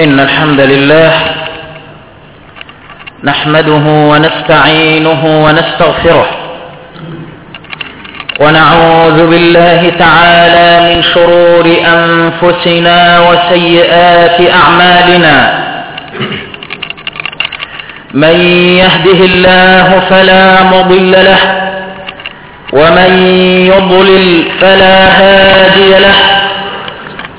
إن الحمد لله نحمده ونستعينه ونستغفره ونعوذ بالله تعالى من شرور أنفسنا وسيئات أعمالنا. من يهده الله فلا مضل له ومن يضلل فلا هادي له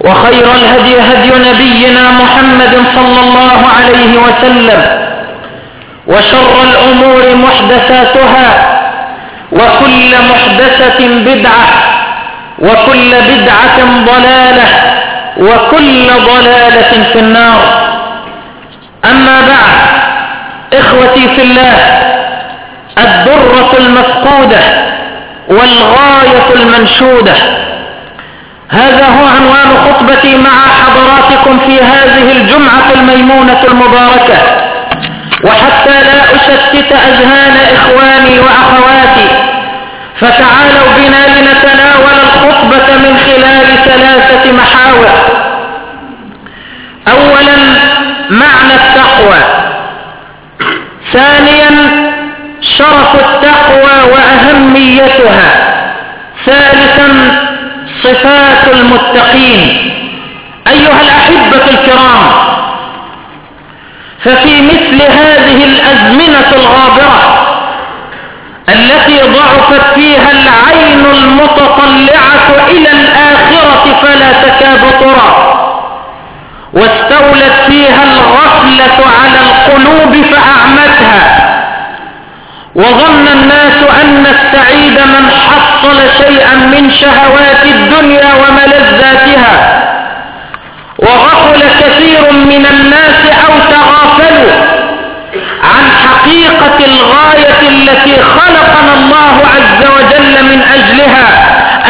وخير الهدي هدي نبينا محمد صلى الله عليه وسلم وشر الأمور محدثاتها وكل محدثة بدعة وكل بدعة ضلالة وكل ضلالة في النار. أما بعد إخوتي في الله الدرة المفقودة والغاية المنشودة. هذا هو عنوان خطبتي مع حضراتكم في هذه الجمعة الميمونة المباركة. وحتى لا أشتت أذهان إخواني وأخواتي فتعالوا بنا لنتناول الخطبة من خلال ثلاثة محاور. أولا معنى التقوى. ثانيا شرف التقوى وأهميتها. ثالثا صفات المتقين. أيها الأحبة الكرام ففي مثل هذه الأزمنة الغابرة التي ضعفت فيها العين المتطلعة إلى الآخرة فلا تكاد ترى واستولت فيها الغفلة على القلوب فأعمتها. وظن الناس أن السعيد من حصل شيئا من شهوات الدنيا وملذاتها. وغفل كثير من الناس أو تغافلوا عن حقيقة الغاية التي خلقنا الله عز وجل من أجلها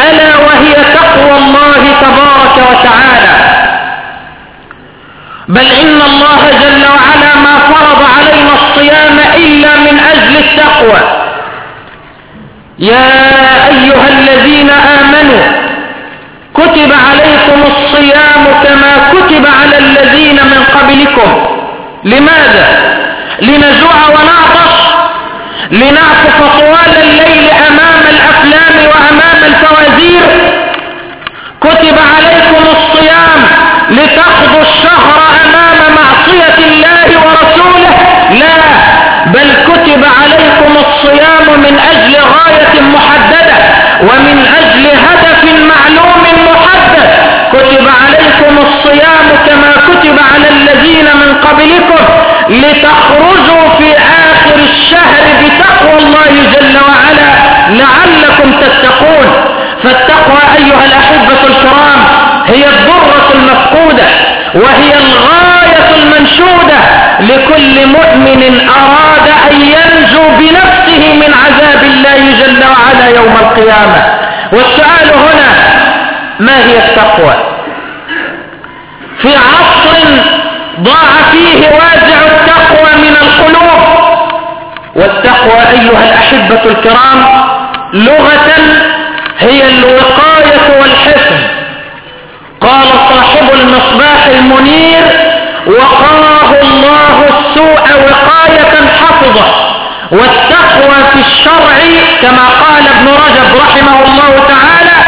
ألا وهي تقوى الله تبارك وتعالى. بل إن الله جل وعلا ما فرض علينا الصيام إلا من أجل التقوى. يا أيها الذين آمنوا كتب عليكم الصيام كما كتب على الذين من قبلكم. لماذا؟ لنجوع ونعطش؟ لنعكف طوال الليل أمام الأفلام وأمام الفوازير كتب عليكم الصيام لتقضوا الشهر أمام معصية الله ورسوله لا بل كتب عليكم من أجل غاية محددة ومن أجل هدف معلوم محدد. كتب عليكم الصيام كما كتب على الذين من قبلكم لتخرجوا في آخر الشهر بتقوى الله جل وعلا لعلكم تتقون. فالتقوى أيها الأحبة الكرام هي الضرة المفقودة. وهي الغاية المنشودة لكل مؤمن أراد أن ينجو بنفسه من عذاب الله جل وعلا يوم القيامة. والسؤال هنا ما هي التقوى؟ في عصر ضاع فيه وازع التقوى من القلوب. والتقوى أيها الأحبة الكرام لغة هي الوقاية والحفظ. قال صاحب المصباح المنير وقاه الله السوء وقاية حفظه والتقوى في الشرع كما قال ابن رجب رحمه الله تعالى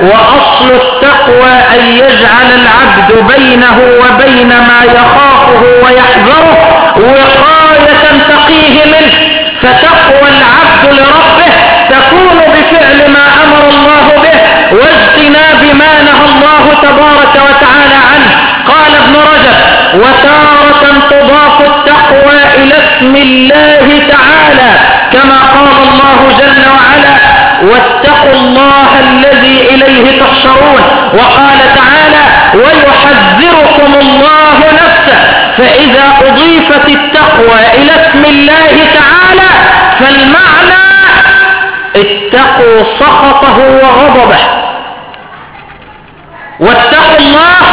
وأصل التقوى أن يجعل العبد بينه وبين ما يخافه ويحذره وقاية تقيه منه فتقوى العبد لربه تكون بفعل ما أمر الله به واجتناب ما نهى الله تبارك وتعالى عنه قال ابن رجب وتارة تضاف التقوى إلى اسم الله تعالى كما قال الله جل وعلا واتقوا الله الذي إليه تحشرون وقال تعالى ويحذركم الله نفسه فإذا أضيفت التقوى إلى اسم الله تعالى فالمعنى اتقوا سخطه وغضبه واتقوا الله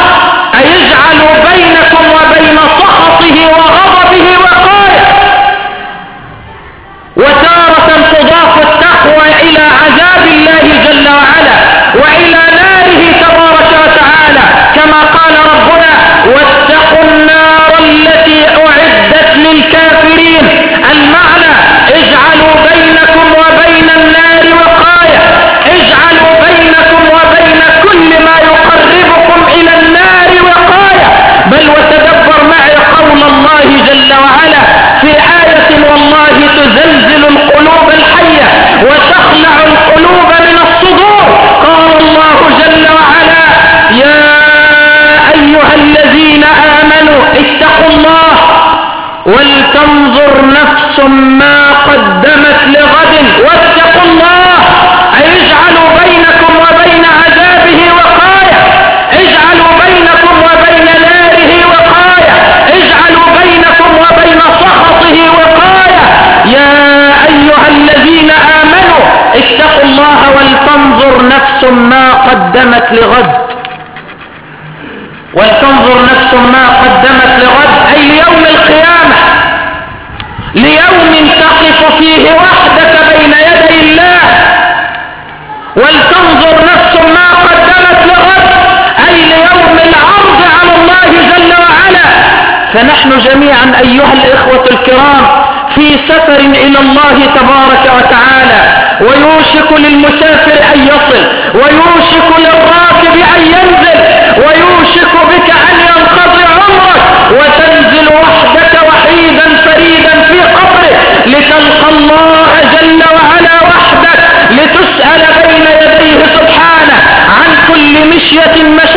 سفر إلى الله تبارك وتعالى ويوشك للمسافر أن يصل ويوشك للراكب أن ينزل ويوشك بك أن ينقضي عمرك وتنزل وحدك وحيدا فريدا في قبرك لتلقى الله جل وعلا وحدك لتسأل بين يديه سبحانه عن كل مشية مشيتها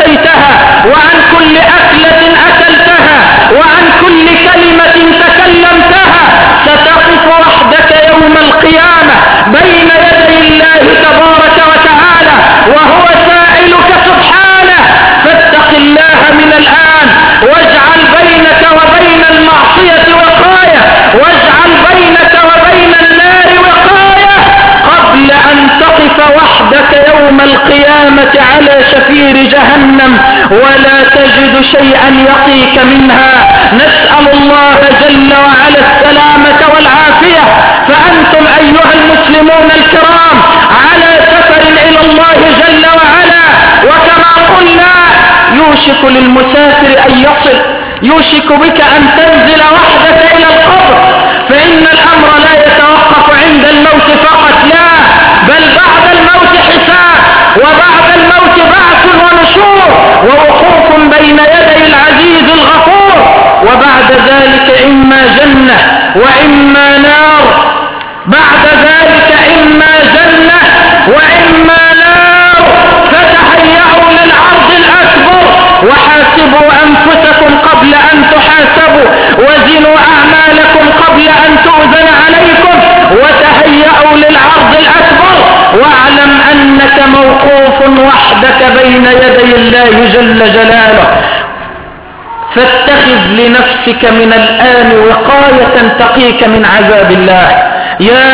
ولا تجد شيئا يقيك منها. نسأل الله جل وعلا السلامة والعافية. فأنتم أيها المسلمون الكرام على سفر إلى الله جل وعلا. وكما قلنا يوشك للمسافر أن يصل يوشك بك أن تنزل وحدك إلى القبر. فإن الأمر لا يتوقف عند الموت فقط لا بل بعد الموت حساب وبعد الموت بعث ونشور ووقوف بين يدي العزيز الغفور وبعد ذلك إما جنة وإما نار. بعد ذلك إما جنة وإما نار. فتهيأوا للعرض الأكبر وحاسبوا أنفسكم قبل أن تحاسبوا وزنوا أعمالكم قبل أن تؤذن عليكم. وتهيأوا للعرض الأكبر واعلم أنك موقوف وحدك بين يدي الله جل جلاله. فاتخذ لنفسك من الآن وقاية تقيك من عذاب الله. يا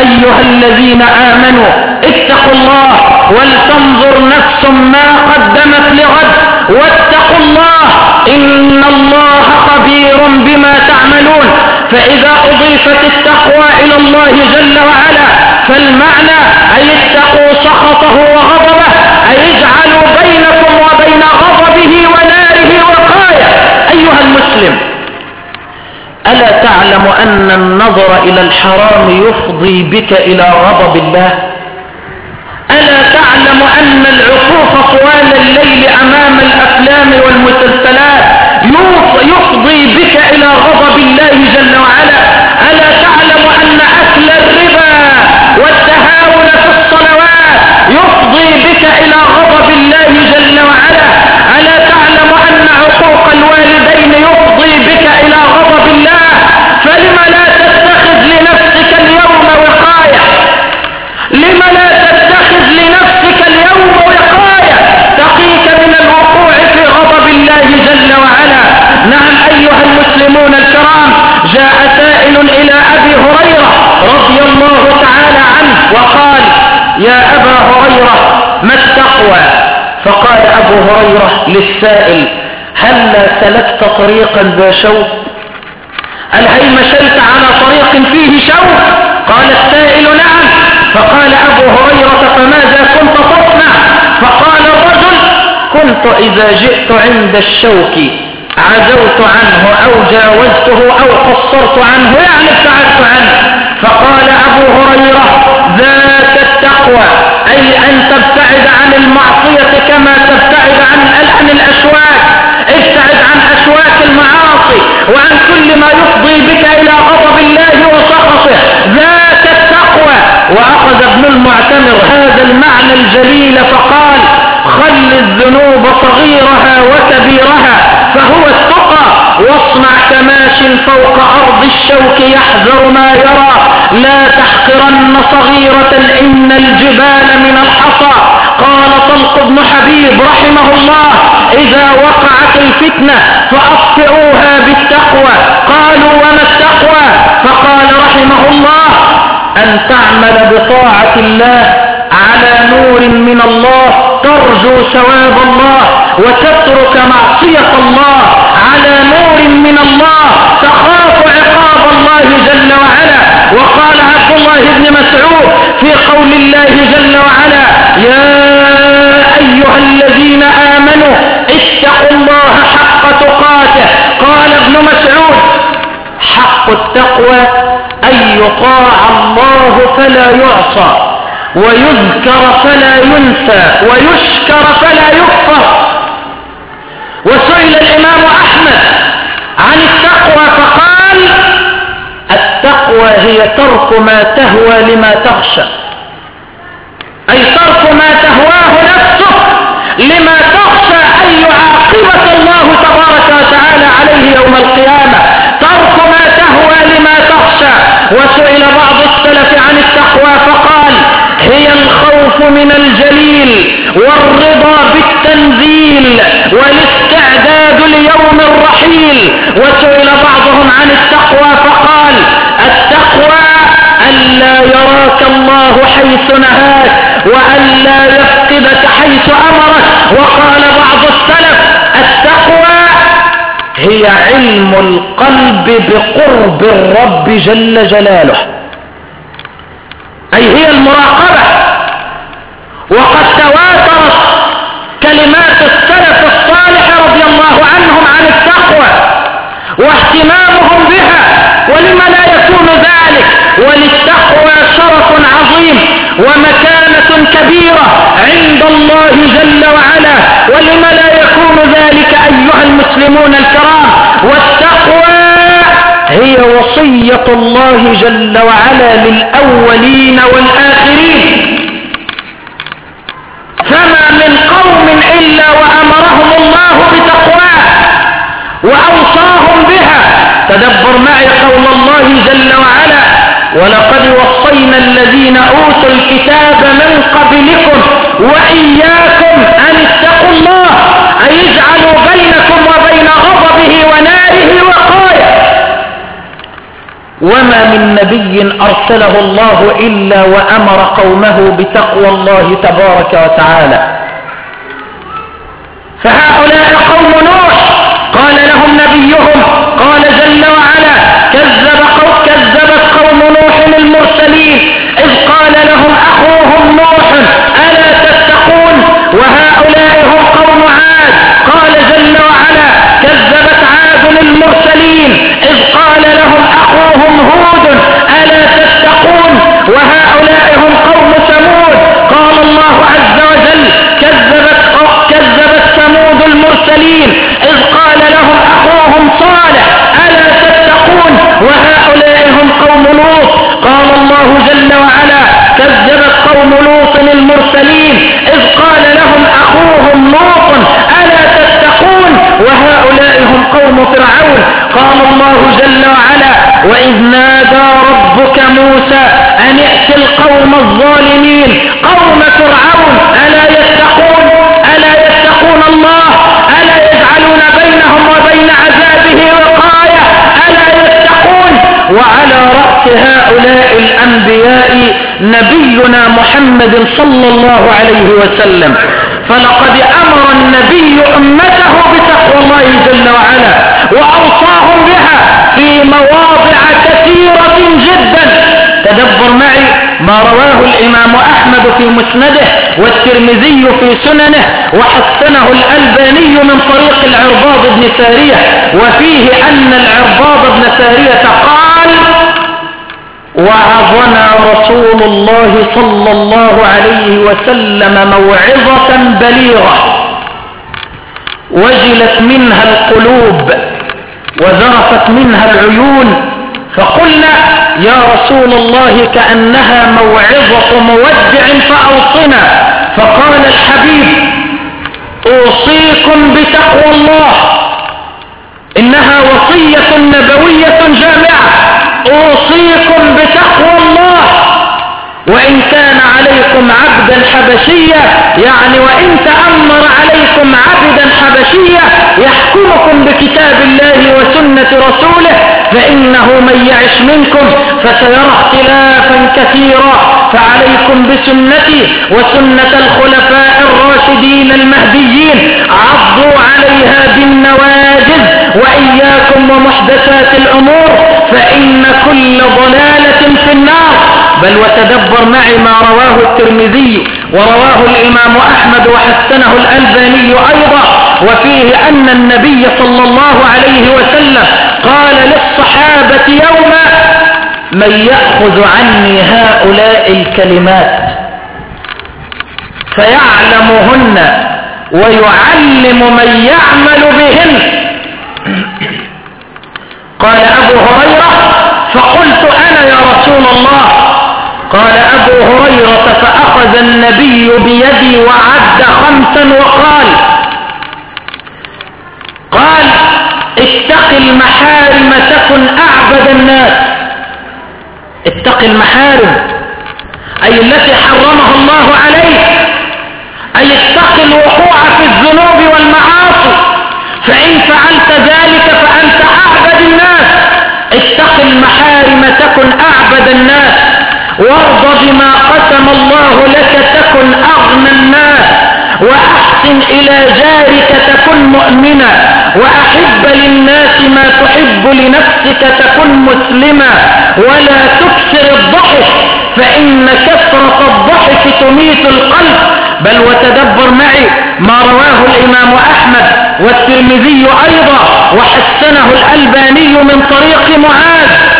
أيها الذين آمنوا اتقوا الله ولتنظر نفس ما قدمت لغد. واتقوا الله إن الله خبير بما تعملون. فإذا أضيفت التقوى إلى الله جل وعلا فالم المعنى أي اتقوا سخطه وغضبه أي اجعلوا بينكم وبين المسلم ألا تعلم أن النظر إلى الحرام يفضي بك إلى غضب الله؟ ألا تعلم أن العكوف طوال الليل أمام الأفلام والمسلسلات يفضي بك إلى غضب الله جل وعلا؟ ألا تعلم أن أكل الربا والتهاون في الصلوات يفضي بك إلى أيها المسلمون الكرام جاء سائل إلى أبي هريرة رضي الله تعالى عنه وقال يا أبا هريرة ما التقوى؟ فقال أبو هريرة للسائل هل سلكت طريقا ذا شوك؟ هل مشيت على طريق فيه شوك؟ قال السائل نعم. فقال أبو هريرة فماذا كنت تصنع؟ فقال الرجل كنت إذا جئت عند الشوك. عزوت عنه أو جاوزته أو قصرت عنه يعني ابتعدت عنه. فقال أبو هريرة ذاك التقوى أي أن تبتعد عن المعصية كما تبتعد عن عن الأشواك. ابتعد عن أشواك المعاصي وعن كل ما يفضي بك إلى غضب الله وسخطه. ذاك التقوى. وأخذ ابن المعتمر هذا المعنى الجليل فقال خل الذنوب صغيرها وكبيرها. فهو التقى واصنع كماش فوق أرض الشوك يحذر ما يرى. لا تحقرن صغيرة إن الجبال من الحصى. قال طلق بن حبيب رحمه الله إذا وقعت الفتنة فأطفئوها بالتقوى. قالوا وما التقوى؟ فقال رحمه الله أن تعمل بطاعة الله على نور من الله ترجو ثواب الله وتترك معصية الله. على نور من الله تخاف عقاب الله جل وعلا. وقال عبد الله بن مسعود في قول الله جل وعلا يا أيها الذين آمنوا اتقوا الله حق تقاته. قال ابن مسعود حق التقوى أن يطاع الله فلا يعصى. ويذكر فلا ينسى ويشكر فلا يكفر. وسئل الإمام أحمد عن التقوى فقال التقوى هي ترك ما تهوى لما تخشى. أي ترك ما تهواه نفسك لما تخشى أن يعاقبك الله تبارك وتعالى عليه يوم القيامة. ترك ما تهوى لما تخشى. وسئل بعض السلف هي الخوف من الجليل والرضا بالتنزيل والاستعداد ليوم الرحيل. وسئل بعضهم عن التقوى فقال التقوى ألا يراك الله حيث نهاك وألا يفقدك حيث أمرك. وقال بعض السلف التقوى هي علم القلب بقرب الرب جل جلاله. أي هي المراقبة وقد تواترت كلمات السلف الصالح رضي الله عنهم عن التقوى واهتمامهم بها ولم لا يكون ذلك وللتقوى شرف عظيم ومكانة كبيرة عند الله جل وعلا. ولم لا يكون ذلك أيها المسلمون الكرام والتقوى هي وصية الله جل وعلا للأولين والآخرين فما من قوم إلا وأمرهم الله بتقواه وأوصاهم بها تدبر معي قول الله جل وعلا ولقد وصينا الذين أوتوا الكتاب من قبلكم وإياكم أن اتقوا الله أي اجعلوا بينكم وبين غضبه وناره وقاية. وما من نبي أرسله الله إلا وأمر قومه بتقوى الله تبارك وتعالى. فهؤلاء قوم المرسلين إذ قال لهم أخوهم نوح ألا تتقون؟ وهؤلاء هم قوم عاد. قال جل وعلا كذبت عاد المرسلين. إذ قال لهم أخوهم هود ألا تتقون؟ وهؤلاء هم قوم ثمود. قال الله عز وجل كذبت, كذبت ثمود المرسلين. إذ قال لهم أخوهم صالح ألا تتقون؟ وهؤلاء قوم لوط المرسلين إذ قال لهم أخوهم لوط ألا تتقون؟ وهؤلاء هم قوم فرعون. قال الله جل وعلا وإذ نادى ربك موسى أن ائت القوم الظالمين. قوم فرعون ألا يتقون؟ ألا يتقون الله؟ ألا يجعلون بينهم وبين عذابه يتقون وعلى رأس هؤلاء الأنبياء نبينا محمد صلى الله عليه وسلم. فلقد أمر النبي أمته بتقوى الله جل وعلا وأوصاهم بها في مواضع كثيرة جدا. تدبر معي ما رواه الإمام أحمد في مسنده. والترمذي في سننه وحسنه الألباني من طريق العرباض بن سارية وفيه أن العرباض بن سارية قال وعظنا رسول الله صلى الله عليه وسلم موعظة بليغة وجلت منها القلوب وذرفت منها العيون فقلنا يا رسول الله كأنها موعظة مودع فأوصنا. فقال الحبيب أوصيكم بتقوى الله. إنها وصية نبوية جامعة. أوصيكم بتقوى الله. وإن كان عليكم عبدا حبشيا يعني وإن تأمر عليكم عبدا حبشيا يحكمكم بكتاب الله وسنة رسوله فإنه من يعش منكم فسيرى اختلافا كثيرا فعليكم بسنتي وسنة الخلفاء الراشدين المهديين عضوا عليها بالنواجذ وإياكم ومحدثات الأمور فإن كل ضلالة في النار. بل وتدبر معي ما رواه الترمذي ورواه الإمام أحمد وحسنه الألباني أيضا وفيه أن النبي صلى الله عليه وسلم قال للصحابة يوما من يأخذ عني هؤلاء الكلمات فيعلمهن ويعلم من يعمل بهن. قال أبو هريرة فقلت أنا يا رسول الله قال أبو هريرة فأخذ النبي بيدي وعد خمسا وقال قال اتق المحارم تكن أعبد الناس اتق المحارم أي التي حرمها الله عليك أي اتق الوقوع في الذنوب والمعاصي وارض بما قسم الله لك تكن أغنى الناس وأحسن إلى جارك تكن مؤمنا وأحب للناس ما تحب لنفسك تكن مسلما ولا تكسر الضحك فإن كثرة الضحك تميت القلب. بل وتدبر معي ما رواه الإمام أحمد والترمذي أيضا وحسنه الألباني من طريق معاذ.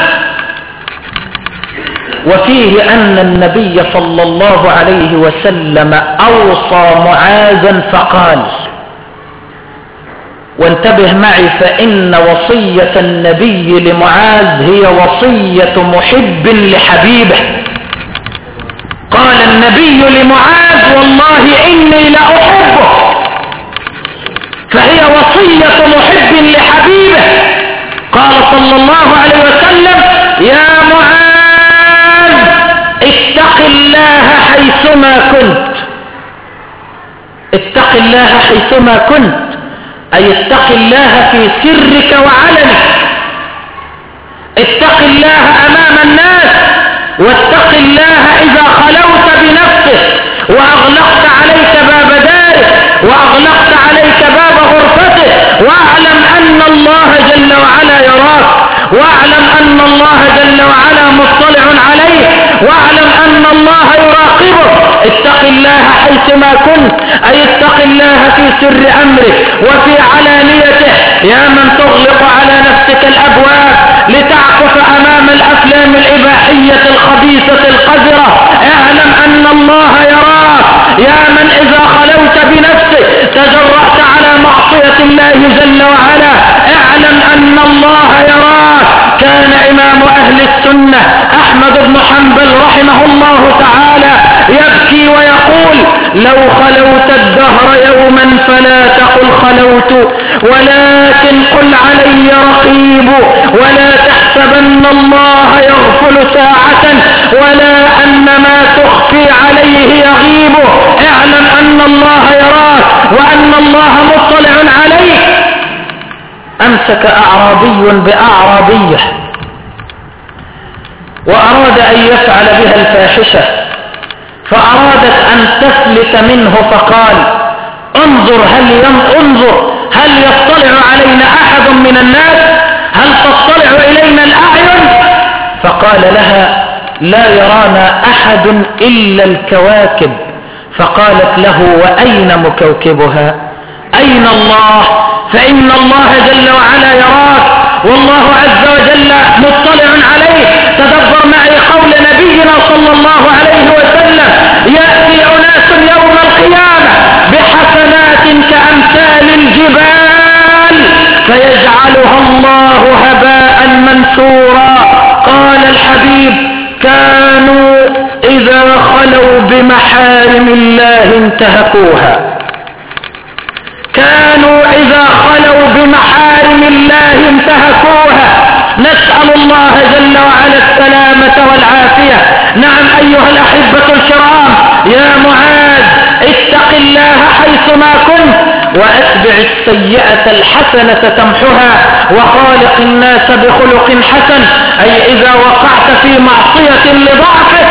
وفيه أن النبي صلى الله عليه وسلم أوصى معاذا فقال وانتبه معي فإن وصية النبي لمعاذ هي وصية محب لحبيبه. قال النبي لمعاذ والله إني لأحبه. فهي وصية محب لحبيبه. قال صلى الله عليه وسلم يا معاذ الله حيثما كنت. اتق الله حيثما كنت. أي اتق الله في سرك وعلنك. اتق الله أمام الناس. واتق الله إذا خلوت بنفسك. وأغلقت عليك باب دارك. وأغلقت عليك باب غرفتك. واعلم أن الله جل وعلا يراك. واعلم أن الله جل وعلا مطلع عليه. واعلم أن الله يراقبه. اتق الله حيثما كنت. أي اتق الله في سر أمرك وفي علانيته. يا من تغلق على نفسك الأبواب لتعكف أمام الأفلام الإباحية الخبيثة القذرة. اعلم أن الله يراك. يا من إذا خلوت بنفسك تجرأت على معصية الله جل وعلا اعلم أن الله يراك كان إمام أهل السنة أحمد بن حنبل رحمه الله تعالى لو خلوت الدهر يوما فلا تقل خلوت ولكن قل علي رقيب ولا تحسبن الله يغفل ساعة ولا أن ما تخفي عليه يغيب. اعلم أن الله يراك وأن الله مطلع عليك. أمسك أعرابي بأعرابية. وأراد أن يفعل بها الفاحشة فأرادت أن تفلت منه فقال انظر هل انظر هل يطلع علينا أحد من الناس؟ هل تطلع إلينا الأعين؟ فقال لها لا يرانا أحد إلا الكواكب. فقالت له وأين مكوكبها؟ أين الله؟ فإن الله جل وعلا يراك والله عز وجل مطلع عليه تدبر معي قول نبينا صلى الله عليه وسلم يأتي أناس يوم القيامة بحسنات كأمثال الجبال فيجعلها الله هباء منثورا. قال الحبيب كانوا إذا خلوا بمحارم الله انتهكوها. كانوا إذا خلوا بمحارم الله انتهكوها. نسأل الله جل وعلا السلامة والعافية. نعم أيها الأحبة الكرام يا معاذ اتق الله حيثما كنت وأتبع السيئة الحسنة تمحها وخالق الناس بخلق حسن. أي إذا وقعت في معصية لضعفك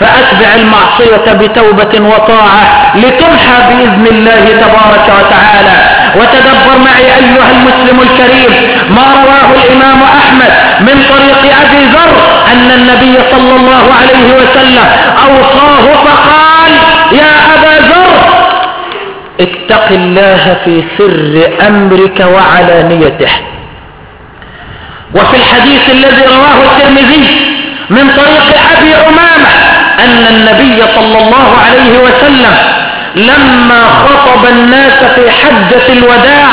فأتبع المعصية بتوبة وطاعة لتمحى بإذن الله تبارك وتعالى. وتدبر معي أيها المسلم الكريم ما رواه الإمام أحمد من طريق أبي ذر أن النبي صلى الله عليه وسلم أوصاه فقال يا أبا ذر اتق الله في سر أمرك وعلانيته. وفي الحديث الذي رواه الترمذي من طريق أبي أمامة أن النبي صلى الله عليه وسلم لما خطب الناس في حجة الوداع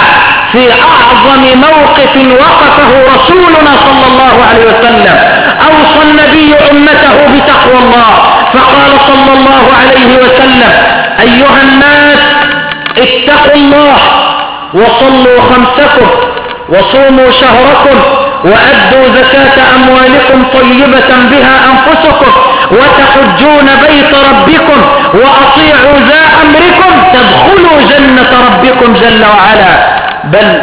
في أعظم موقف وقفه رسولنا صلى الله عليه وسلم أوصى النبي أمته بتقوى الله فقال صلى الله عليه وسلم أيها الناس اتقوا الله وصلوا خمسكم وصوموا شهركم وأدوا زكاة أموالكم طيبة بها أنفسكم وتحجون بيت ربكم وأطيعوا ذا أمركم تدخلوا جنة ربكم جل وعلا. بل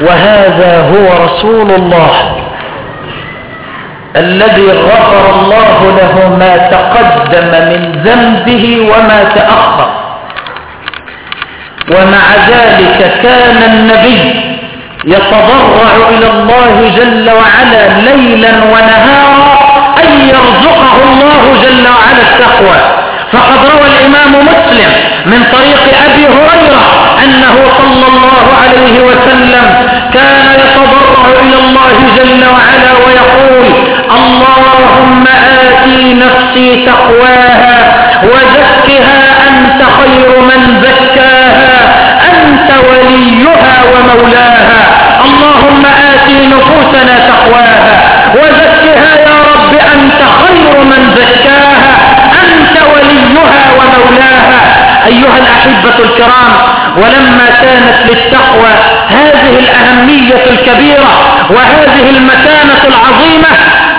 وهذا هو رسول الله الذي غفر الله له ما تقدم من ذنبه وما تأخر. ومع ذلك كان النبي يتضرع إلى الله جل وعلا ليلا ونهارا أن يرزقه الله جل وعلا التقوى. فقد روى الإمام مسلم من طريق أبي هريرة أنه صلى الله عليه وسلم كان يتضرع إلى الله جل وعلا ويقول اللهم آتي نفسي تقواها وزكها أنت خير من زكاها أنت وليها ومولاها. اللهم آتي نفوسنا تقواها وزكها يا رب أنت خير من زكاها. وليها ومولاها أيها الأحبة الكرام ولما كانت للتقوى هذه الأهمية الكبيرة وهذه المكانة العظيمة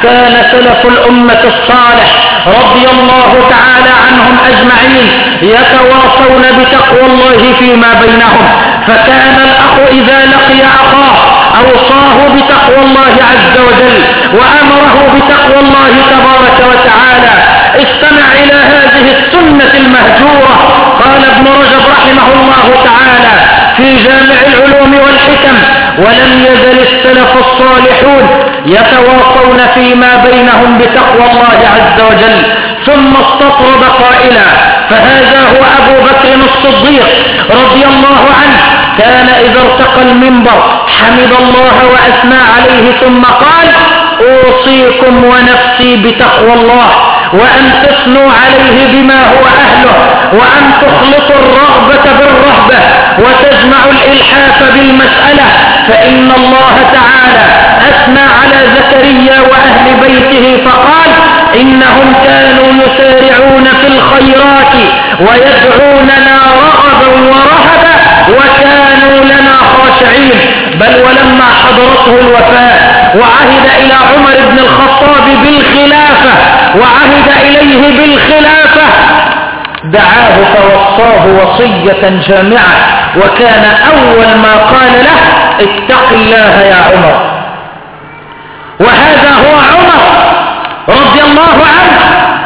كان سلف الأمة الصالح رضي الله تعالى عنهم أجمعين يتواصون بتقوى الله فيما بينهم. فكان الأخ إذا لقي أخاه أوصاه بتقوى الله عز وجل وأمره بتقوى الله تبارك وتعالى. استمع إلى هذه السنة المهجورة. قال ابن رجب رحمه الله تعالى في جامع العلوم والحكم ولم يزل السلف الصالحون يتواصون فيما بينهم بتقوى الله عز وجل ثم استطرد قائلا فهذا هو أبو بكر الصديق رضي الله عنه. كان إذا ارتقى المنبر حمد الله وأثنى عليه ثم قال أوصيكم ونفسي بتقوى الله. وأن تثنوا عليه بما هو أهله وأن تخلطوا الرغبة بالرهبة وتجمعوا الإلحاف بالمسألة فإن الله تعالى أثنى على زكريا وأهل بيته فقال إنهم كانوا يسارعون في الخيرات ويدعوننا رغبا ورهبا وكانوا لنا خاشعين بل ولما حضرته الوفاة وعهد إلى عمر بن الخطاب بالخلافة وعهد إليه بالخلافة دعاه فوصاه وصية جامعة وكان أول ما قال له اتق الله يا عمر. وهذا هو عمر رضي الله عنه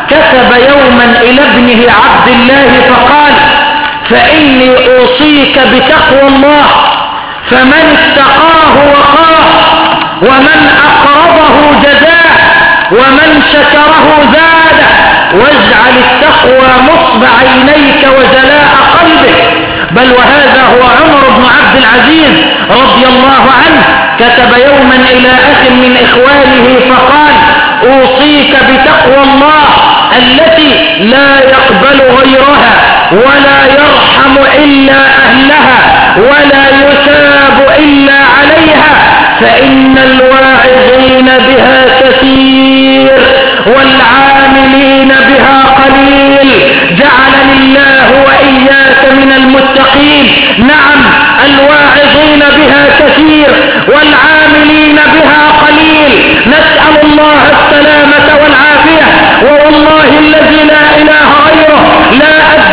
كتب يوما إلى ابنه عبد الله فقال فإني أوصيك بتقوى الله فمن اتقاه وقاه ومن أقرضه جزاه ومن شكره زاده واجعل التقوى مصب عينيك وجلاء قلبك. بل وهذا هو عمر بن عبد العزيز رضي الله عنه كتب يوما إلى أخ من إخوانه فقال أوصيك بتقوى الله التي لا يقبل غيرها ولا يرحم إلا أهلها ولا يثاب إلا عليها فإن الواعظين بها كثير والعاملين بها قليل. جعلني الله وإياك من المتقين. نعم الواعظين بها كثير والعاملين بها قليل. نسأل الله السلامة والعافية. والله الذي لا إله غيره لا أدعي,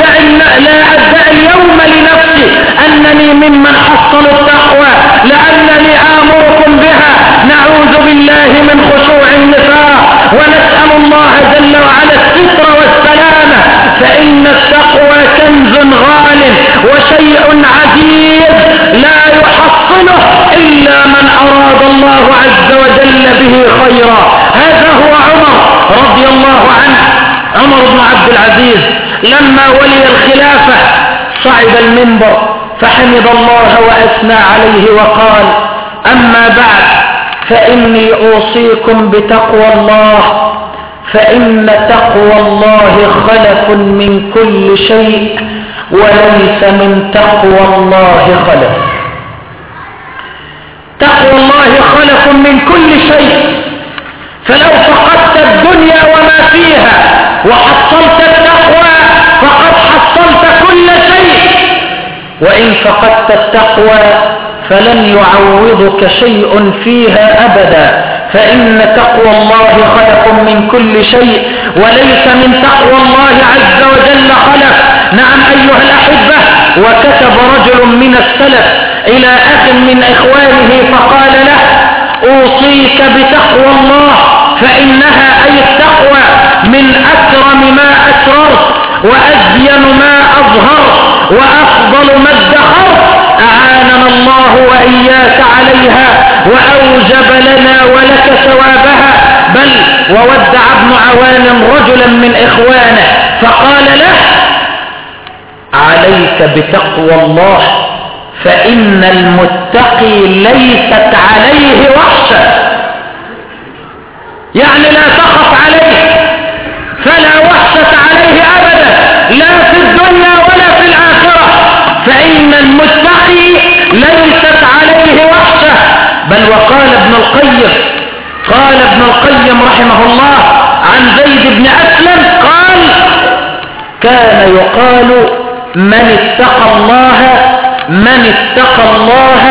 أنني ممن حصلوا التقوى لأنني آمركم بها. نعوذ بالله من خشوع النفاق. ونسأل الله جل وعلا الستر والسلامة. فإن التقوى كنز غال وشيء عزيز لا يحصله إلا من أراد الله عز وجل به خيرا. هذا هو عمر رضي الله عنه. عمر بن عبد العزيز لما ولي الخلافة صعد المنبر. فحمد الله وأثنى عليه وقال أما بعد فإني أوصيكم بتقوى الله فإن تقوى الله خلف من كل شيء وليس من تقوى الله خلف. تقوى الله خلف من كل شيء فلو فقدت الدنيا وما فيها وحصلت وإن فقدت التقوى فلن يعوضك شيء فيها أبدا. فإن تقوى الله خلق من كل شيء وليس من تقوى الله عز وجل خلق. نعم أيها الأحبة وكتب رجل من السلف إلى أخ من إخوانه فقال له أوصيك بتقوى الله فإنها أي التقوى من أكرم ما أسررت وأزين ما أظهرت. وأفضل ما ادخرت أعاننا الله وإياك عليها وأوجب لنا ولك ثوابها. بل وودع ابن عوان رجلا من إخوانه فقال له عليك بتقوى الله فإن المتقي ليست عليه وحشة. يعني لا تخف بل وقال ابن القيم قال ابن القيم رحمه الله عن زيد بن أسلم قال كان يقال من اتقى الله من اتقى الله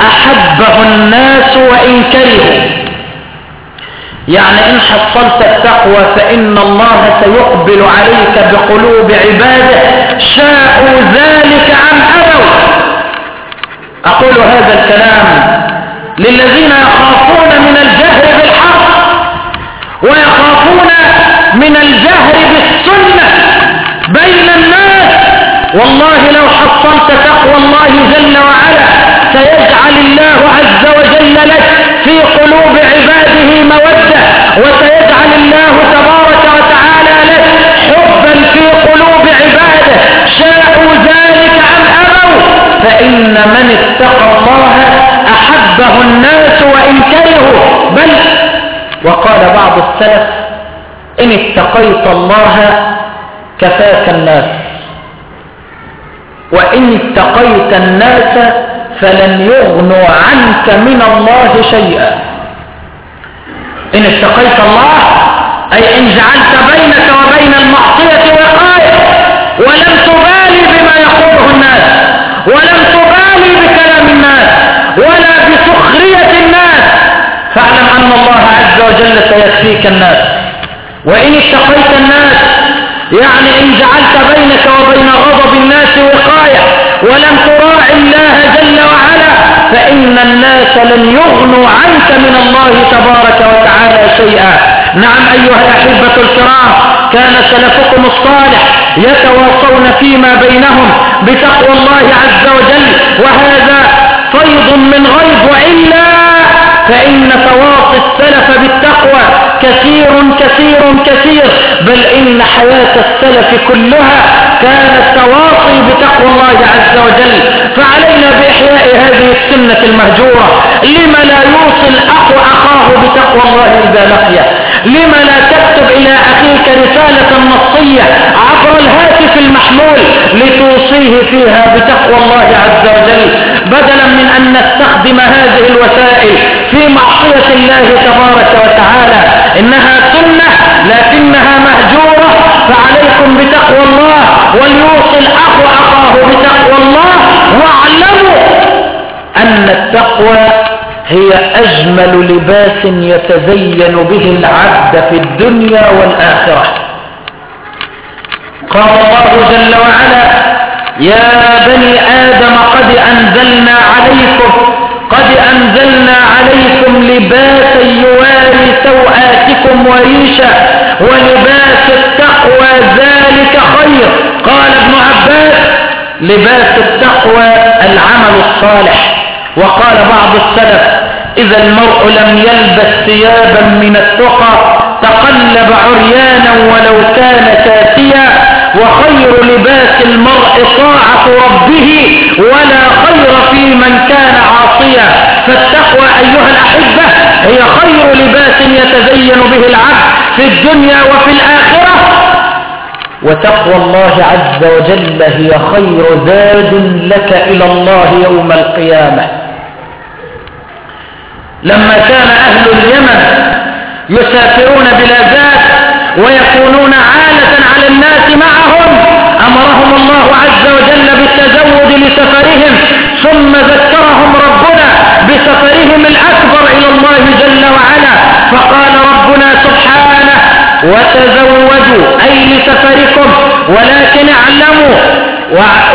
أحبه الناس وإن كرهوا. يعني إن حصلت التقوى فإن الله سيقبل عليك بقلوب عباده شاءوا ذلك عن أبوا؟ أقول هذا الكلام للذين يخافون من الجهر بالحق ويخافون من الجهر بالسنة بين الناس. والله لو حصلت تقوى الله جل وعلا سيجعل الله عز وجل لك في قلوب عباده مودة وسيجعل الله تبارك وتعالى لك حبا في قلوب عباده. شاءوا ذلك عن أبوا؟ فإن من اتقى الله أحبه الناس وإن كرهوا. بل وقال بعض السلف إن اتقيت الله كفاك الناس وإن اتقيت الناس فلن يغنوا عنك من الله شيئا. إن اتقيت الله أي إن جعلت بينك وبين المعصية وقاية ولم منك الناس. وإن اتقيت الناس يعني إن جعلت بينك وبين غضب الناس وقاية ولم تراعي الله جل وعلا فإن الناس لن يغنوا عنك من الله تبارك وتعالى شيئا. نعم أيها الأحبة الكرام كان سلفكم الصالح يتواصون فيما بينهم بتقوى الله عز وجل وهذا فيض من غيب وإلا فإن تواصي السلف بالتقوى كثير كثير كثير بل إن حياة السلف كلها كانت تواصي بتقوى الله عز وجل فعلينا بإحياء هذه السنة المهجورة. لما لا يوصي الأخ أخاه بتقوى الله إذا لقيه لما لا تكتب إلى أخيك رسالة نصية عبر الهاتف المحمول لتوصيه فيها بتقوى الله عز وجل؟ بدلا من أن نستخدم هذه الوسائل في معصية الله تبارك وتعالى إنها سنة لكنها مهجورة فعليكم بتقوى الله وليوصي الأخ أخاه بتقوى الله واعلموا أن التقوى هي أجمل لباس يتزين به العبد في الدنيا والآخرة. قال الله جل وعلا يا بني آدم قد أنزلنا عليكم قد أنزلنا عليكم لباسا يواري سوآتكم وريشا ولباس خير قال ابن عباس لباس التقوى العمل الصالح. وقال بعض السلف إذا المرء لم يلبس ثيابا من التقى تقلب عريانا ولو كان كاسيا وخير لباس المرء طاعة ربه ولا خير في من كان عاصيا. فالتقوى أيها الأحبة هي خير لباس يتزين به العبد في الدنيا وفي الآخرة. وتقوى الله عز وجل هي خير زاد لك إلى الله يوم القيامة. لما كان أهل اليمن يسافرون بلا ذات ويكونون عالة على الناس معهم أمرهم الله عز وجل بالتزود لسفرهم ثم ذكرهم ربنا بسفرهم الأكبر إلى الله جل وعلا. فقال ربنا سبحانه وتزودوا أي لسفركم ولكن اعلموا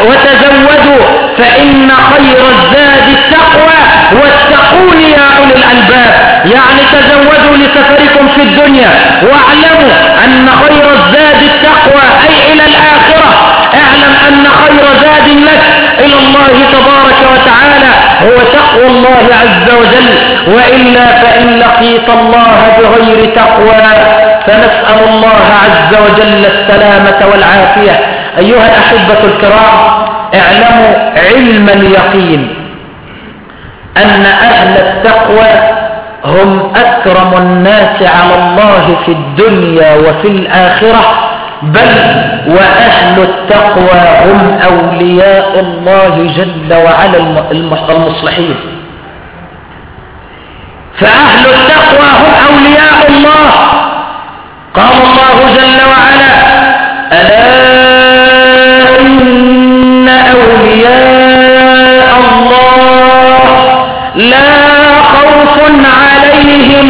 وتزودوا فإن خير الزاد التقوى واتقون يا أولي الألباب. يعني تزودوا لسفركم في الدنيا واعلموا أن خير الزاد التقوى أي إلى الآخرة. اعلم أن خير زاد لك إلى الله تبارك وتعالى هو تقوى الله عز وجل. وإلا فإن لقيت الله بغير تقوى. فنسأل الله عز وجل السلامة والعافية. أيها الأحبة الكرام اعلموا علم اليقين أن أهل التقوى هم أكرم الناس على الله في الدنيا وفي الآخرة بل وأهل التقوى هم أولياء الله جل وعلا المصلحين. فأهل التقوى هم أولياء الله قال الله جل وعلا ألا إن أولياء الله لا خوف عليهم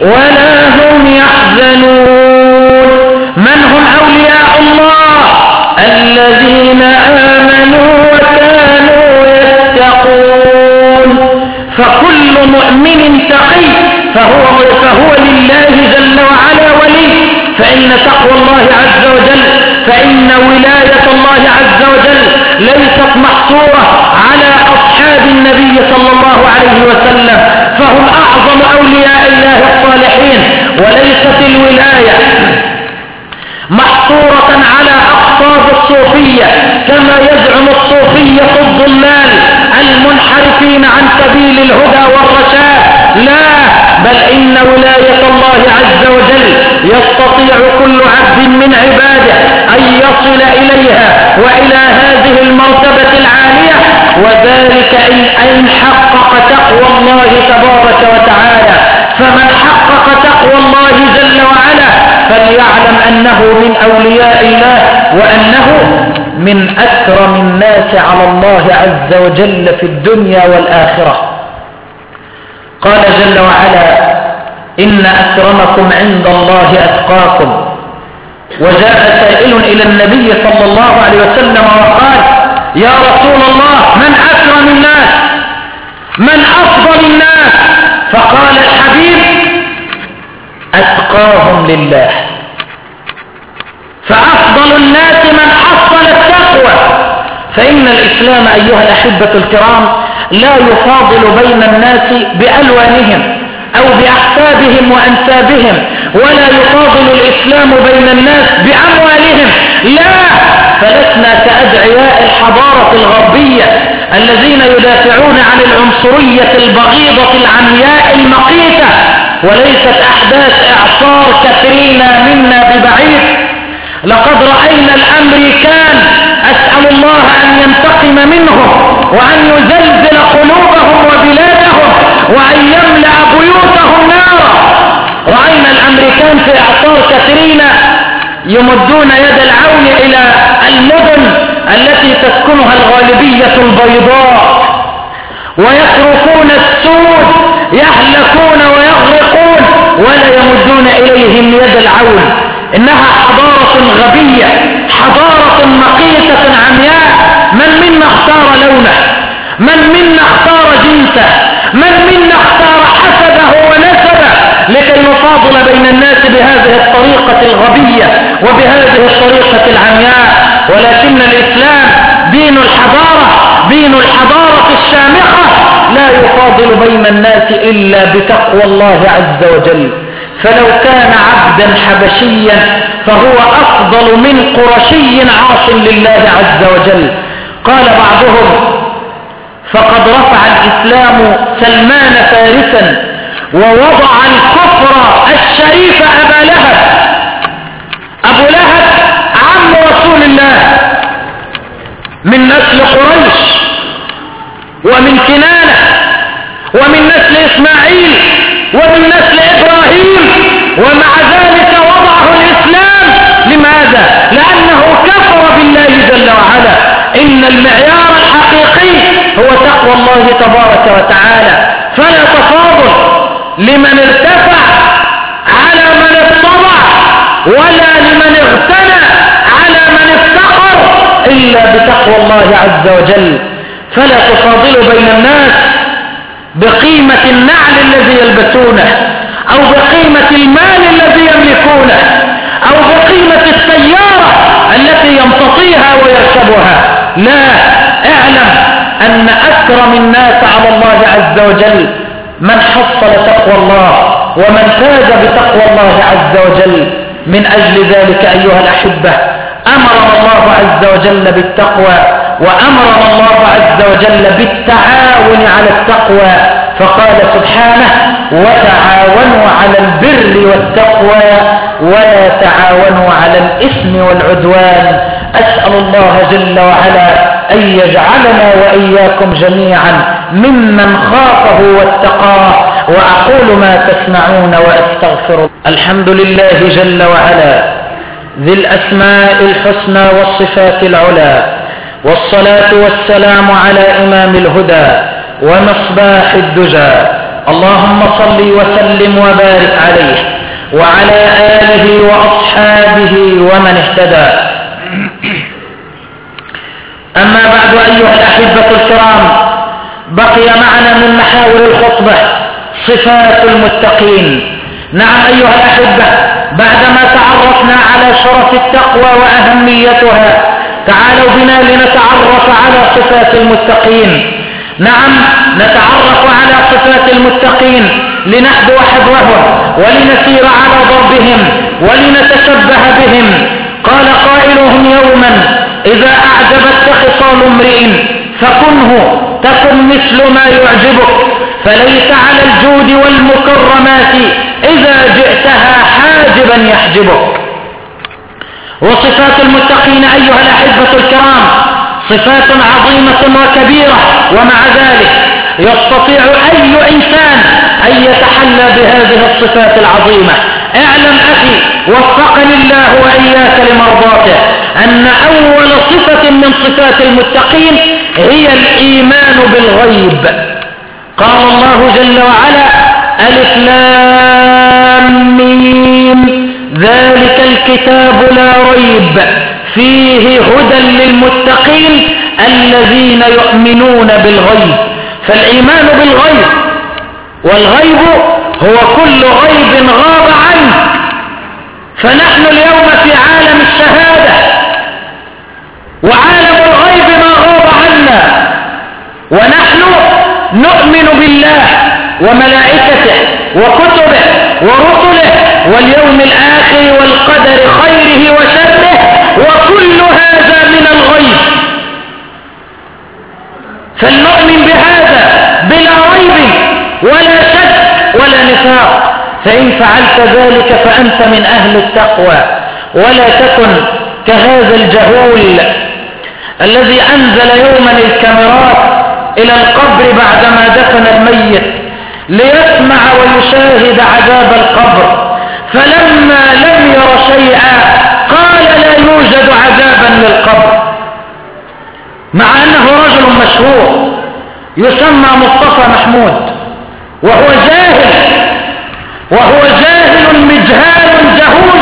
ولا هم يحزنون. من هم أولياء الله؟ الذين آمنوا وكانوا يتقون. فكل مؤمن تقي فهو, فإن تقوى الله عز وجل فإن ولاية الله عز وجل ليست محصورة على أصحاب النبي صلى الله عليه وسلم فهم أعظم أولياء الله الصالحين وليست الولاية محصورة على أقطاب الصوفية كما يزعم الصوفية الضلال المنحرفين عن سبيل الهدى والرشاد. لا بل إن ولاية الله عز وجل يستطيع كل عبد من عباده أن يصل إليها وإلى هذه المرتبة العالية. وذلك إن حقق تقوى الله تبارك وتعالى. فمن حقق تقوى الله جل وعلا فليعلم أنه من أولياء الله وأنه من أكرم الناس على الله عز وجل في الدنيا والآخرة. قال جل وعلا إن أكرمكم عند الله أتقاكم. وجاء سائل إلى النبي صلى الله عليه وسلم وقال يا رسول الله من أكرم الناس؟ من أفضل الناس؟ فقال الحبيب أتقاهم لله. فأفضل الناس من حصل التقوى. فإن الإسلام أيها الأحبة الكرام لا يفاضل بين الناس بألوانهم أو بأحسابهم وأنسابهم ولا يفاضل الإسلام بين الناس بأموالهم. لا! فلسنا كأدعياء الحضارة الغربية الذين يدافعون عن العنصرية البغيضة العمياء المقيتة. وليست أحداث إعصار كثيرين منا ببعيد. لقد رأينا الأمريكان أسأل الله أن ينتقم منهم وأن يزلزل قلوبهم وبلادهم وأن يملأ بيوتهم نارا. رأينا الأمريكان في إعصار كثيرين يمدون يد العون إلى المدن التي تسكنها الغالبية البيضاء. ويصرفون السود يهلكون ويغرقون ولا يمدون إليهم يد العون. إنها حضارة غبية حضارة مقيتة عمياء من منا اختار لونه؟ من منا اختار جنسه من منا اختار حسبه ونسبه. لكي نفاضل بين الناس بهذه الطريقة الغبية وبهذه الطريقة العمياء. ولكن الإسلام دين الحضارة دين الحضارة الشامخة. لا يفاضل بين الناس إلا بتقوى الله عز وجل. فلو كان عبدا حبشيا فهو أفضل من قرشي عاص لله عز وجل. قال بعضهم فقد رفع الإسلام سلمان فارسا ووضع الكفر الشريف أبا لهب أبو لهب عم رسول الله من نسل قريش ومن كنانة ومن نسل إسماعيل ومن نسل إبراهيم ومع ذلك وضعه الإسلام لماذا؟ لأنه كفر بالله جل وعلا إن المعيار الحقيقي هو تقوى الله تبارك وتعالى. فلا تفاضل لمن ارتفع على من اتضع ولا لمن اغتنى على من افتقر إلا بتقوى الله عز وجل. فلا تفاضل بين الناس بقيمة النعل الذي يلبسونه أو بقيمة المال الذي يملكونه أو بقيمة السيارة التي يمتطيها ويركبها. لا اعلم أن أكرم الناس على الله عز وجل من حصل تقوى الله ومن فاز بتقوى الله عز وجل. من أجل ذلك أيها الأحبة أمر الله عز وجل بالتقوى وأمر الله عز وجل بالتعاون على التقوى. فقال سبحانه وتعاونوا على البر والتقوى ولا تعاونوا على الإثم والعدوان. أسأل الله جل وعلا أن يجعلنا وإياكم جميعا ممن خافه واتقاه وأقول ما تسمعون وأستغفر الحمد لله جل وعلا ذي الأسماء الحسنى والصفات العلى والصلاة والسلام على إمام الهدى ومصباح الدجى. اللهم صل وسلم وبارك عليه وعلى آله وأصحابه ومن اهتدى. أما بعد أيها الأحبة الكرام بقي معنا من محاور الخطبة صفات المتقين. نعم أيها الأحبة بعدما تعرفنا على شرف التقوى وأهميتها تعالوا بنا لنتعرف على صفات المتقين. نعم نتعرف على صفات المتقين لنحذو حذوهم ولنسير على ضربهم ولنتشبه بهم. قال قائلهم يوما إذا أعجبتك خصال امرئ فكنه تكن مثل ما يعجبك فليس على الجود والمكرمات إذا جئتها حاجبا يحجبك. وصفات المتقين أيها الأحبة الكرام صفات عظيمة وكبيرة ومع ذلك يستطيع أي إنسان أن يتحلى بهذه الصفات العظيمة. اعلم أخي وفقني الله وإياك لمرضاته أن أول صفة من صفات المتقين هي الإيمان بالغيب. قال الله جل وعلا ألف لام ذلك الكتاب لا ريب. فيه هدى للمتقين الذين يؤمنون بالغيب. فالإيمان بالغيب والغيب هو كل غيب غاب عنه. فنحن اليوم في عالم الشهادة وعالم الغيب ما غاب عنا. ونحن نؤمن بالله وملائكته وكتبه ورسله واليوم الآخر والقدر خيره وشره وكل هذا من الغيب. فلنؤمن بهذا بلا ريب ولا شك ولا نفاق. فإن فعلت ذلك فأنت من أهل التقوى. ولا تكن كهذا الجهول الذي أنزل يوما الكاميرات إلى القبر بعدما دفن الميت ليسمع ويشاهد عذاب القبر. فلما لم ير شيئا قال لا يوجد عذابا للقبر. مع أنه رجل مشهور يسمى مصطفى محمود. وهو جاهل. وهو جاهل مجهال جهول.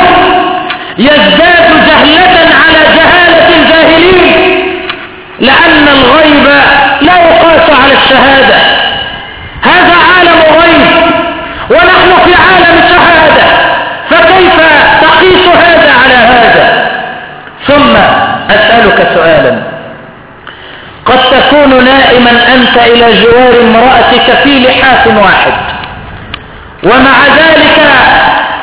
يزداد جهلة على جهالة الجاهلين. لأن الغيب لا يقاس على الشهادة. هذا عالم غيب. ونحن في عالم شهادة. فكيف تقيس هذا على هذا؟ ثم أسألك سؤالا. قد تكون نائما أنت إلى جوار امرأتك في لحاف واحد. ومع ذلك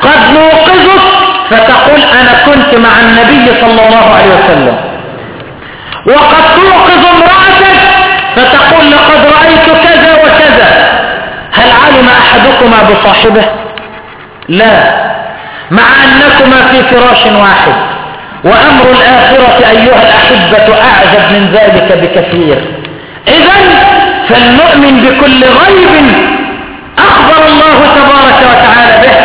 قد نوقظك فتقول أنا كنت مع النبي صلى الله عليه وسلم. وقد توقظ امرأتك فتقول لقد رأيت كذا وكذا. هل علم أحدكما بصاحبه؟ لا. مع أنكما في فراش واحد. وأمر الآخرة أيها الأحبة أعجب من ذلك. بكثير. إذا فلنؤمن بكل غيب أخبر الله تبارك وتعالى به.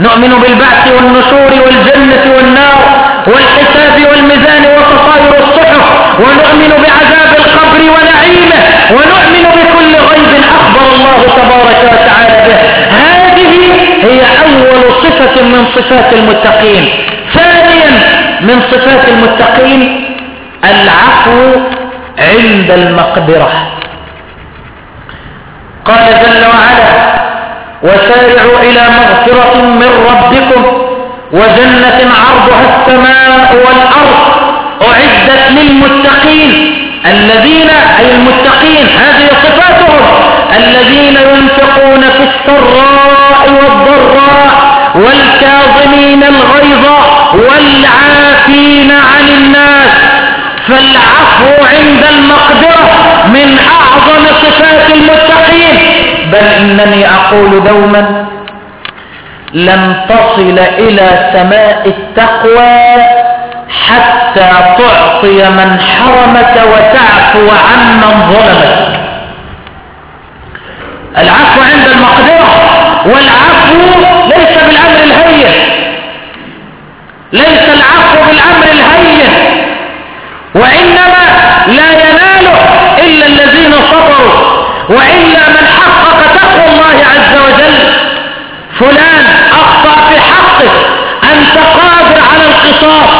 نؤمن بالبعث والنشور والجنة والنار والحساب والميزان وتصاير الصحف ونؤمن بعذاب القبر ونعيمه. ونؤمن بكل غيب أخبر الله تبارك وتعالى به. هذه هي أول صفة من صفات المتقين. ثانيا من صفات المتقين العفو عند المقدرة. قال جل وعلا وسارعوا إلى مغفرة من ربكم وجنة عرضها السماء والأرض أعدت للمتقين الذين أي المتقين هذه صفاتهم الذين ينفقون في السراء والضراء والكاظمين الغيظ والعافين عن الناس فالعفو عند المقدرة من أعظم صفات المتقين. بل إنني أقول دوما لن تصل إلى سماء التقوى حتى تعطي من حرمك وتعفو عمن ظلمك. العفو عند المقدرة والعفو ليس بالأمر الهين. ليس العفو بالأمر الهين وإنما لا يناله إلا الذين صبروا وإلا من حقق تقوى الله عز وجل. فلان أخطأ في حقه أنت قادر على القصاص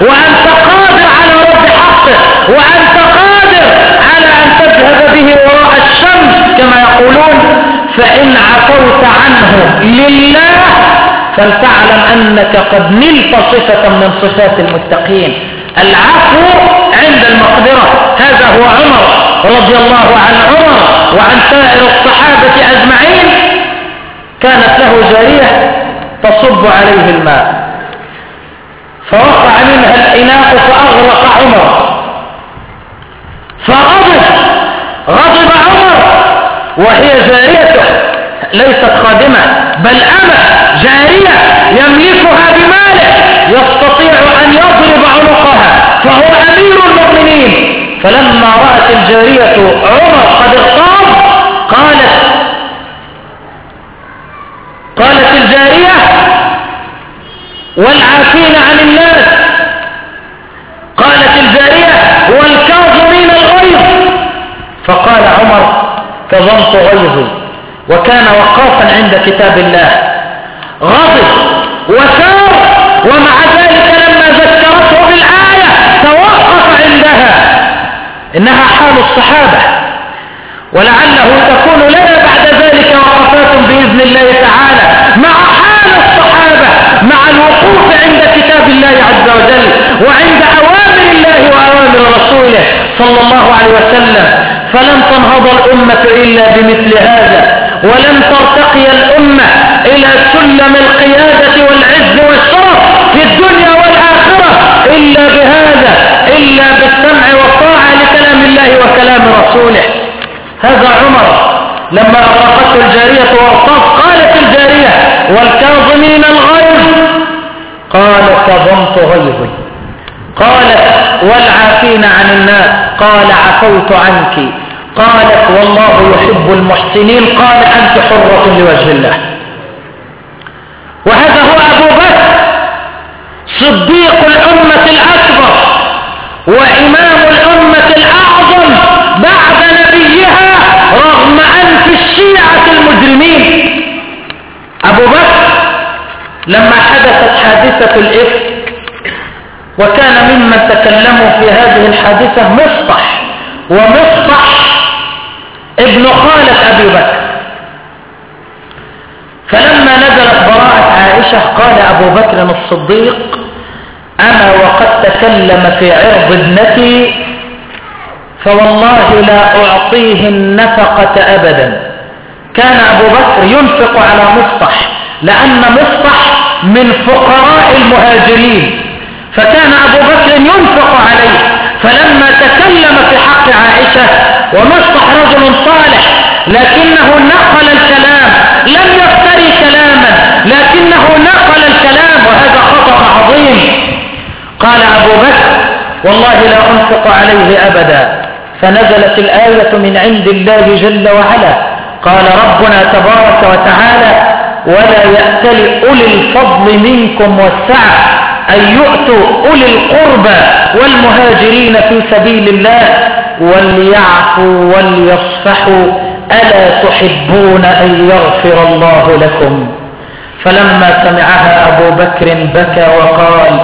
وأنت قادر على رد حقه وأنت قادر على أن تذهب به وراء الشمس كما يقولون. فإن عفوت عنه لله فلتعلم أنك قد نلت صفة من صفات المتقين. العفو عند المقدرة. هذا هو عمر رضي الله عن عمر وعن سائر الصحابة أجمعين. كانت له جارية تصب عليه الماء. فوقع منها الإناء فأغرق عمر. فغضب. غضب عمر وهي جاريته ليست خادمة بل أمة جارية يملكها بماله يستطيع أن يضرب عنقها. فهو أمير المؤمنين. فلما رأت الجارية عمر قد اغتاب قالت قالت الجارية والعافين عن الناس. قالت الجارية والكاظمين الغيظ. فقال عمر كظمت غيظي وكان وقافا عند كتاب الله. غضب وثار ومع ذلك عندها إنها حال الصحابة. ولعله تكون لنا بعد ذلك وقفات بإذن الله تعالى مع حال الصحابة مع الوقوف عند كتاب الله عز وجل وعند أوامر الله وأوامر رسوله صلى الله عليه وسلم. فلن تنهض الأمة إلا بمثل هذا ولن ترتقي الأمة إلى سلم القيادة والعز والشرف في الدنيا والآخرة إلا بهذا إلا لكلام الله وكلام رسوله. هذا عمر لما أطلقته الجارية وارتض قالت الجارية والكاظمين الغيظ. قال كظمت غيظي. قالت والعافين عن الناس. قال عفوت عنك. قالت والله يحب المحسنين. قال أنت حرة لوجه الله. وهذا هو أبو بكر صديق الأمة الأكبر وإمام لما حدثت حادثة الإفك وكان ممن تكلموا في هذه الحادثة مصطح ومصطح ابن خالة أبي بكر. فلما نزلت براءة عائشة قال أبو بكر الصديق أنا وقد تكلم في عرض ابنتي فوالله لا أعطيه النفقة أبدا. كان أبو بكر ينفق على مصطح لأن مصطح من فقراء المهاجرين. فكان أبو بكر ينفق عليه. فلما تكلم في حق عائشة ومصطح رجل صالح لكنه نقل الكلام لم يفتري كلاما لكنه نقل الكلام وهذا خطأ عظيم. قال أبو بكر والله لا أنفق عليه أبدا فنزلت الآية من عند الله جل وعلا. قال ربنا تبارك وتعالى ولا يأتل أولي الفضل منكم والسعة أن يؤتوا أولي القربى والمهاجرين في سبيل الله وليعفوا وليصفحوا ألا تحبون أن يغفر الله لكم؟ فلما سمعها أبو بكر بكى وقال